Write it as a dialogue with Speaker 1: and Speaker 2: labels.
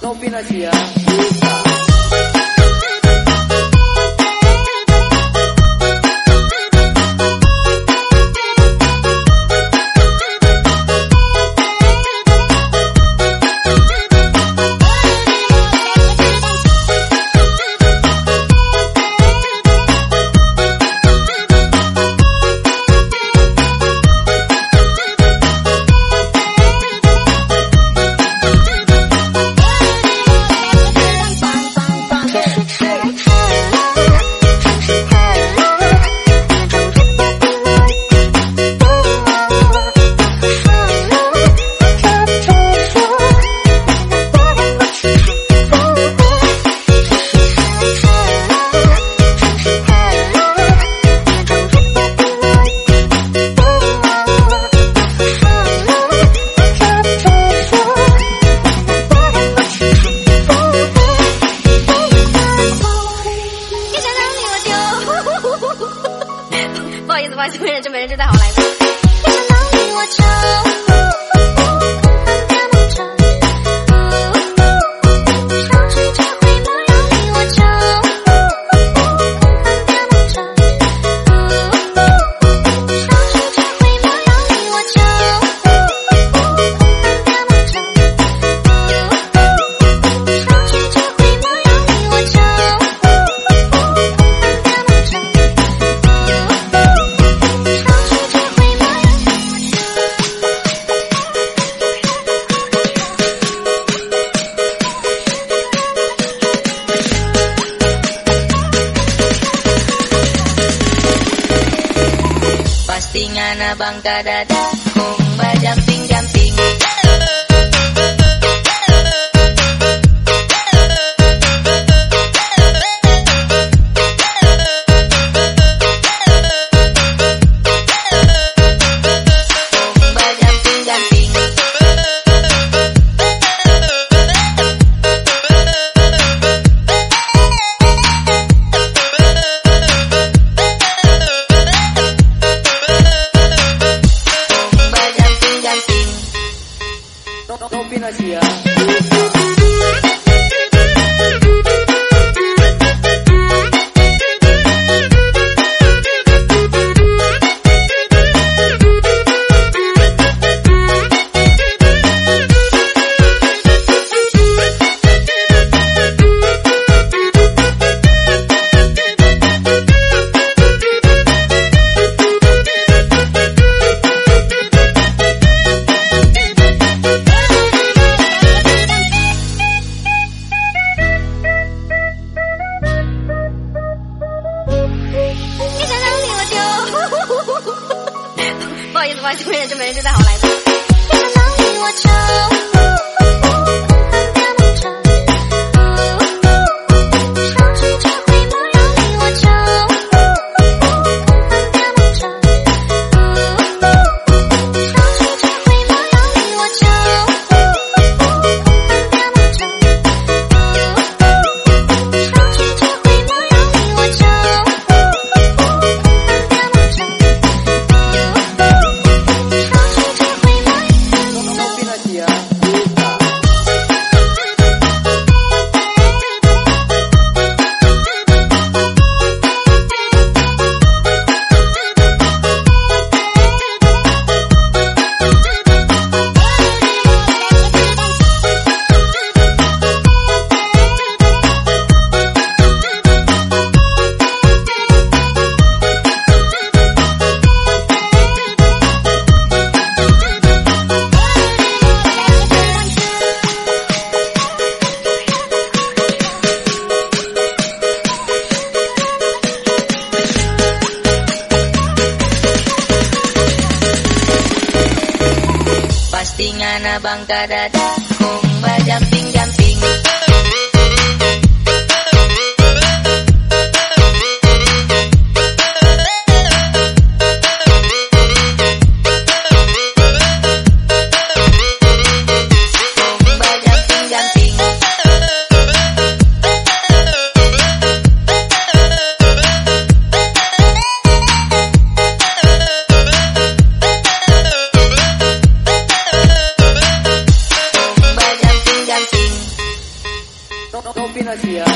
Speaker 1: Không 姐再好来一想
Speaker 2: 你我
Speaker 1: pingana bangka dada kung bajak jumping pinggang don't, be nice here. 没人就没人就带好来。bangka dada kung bajak Buenos días.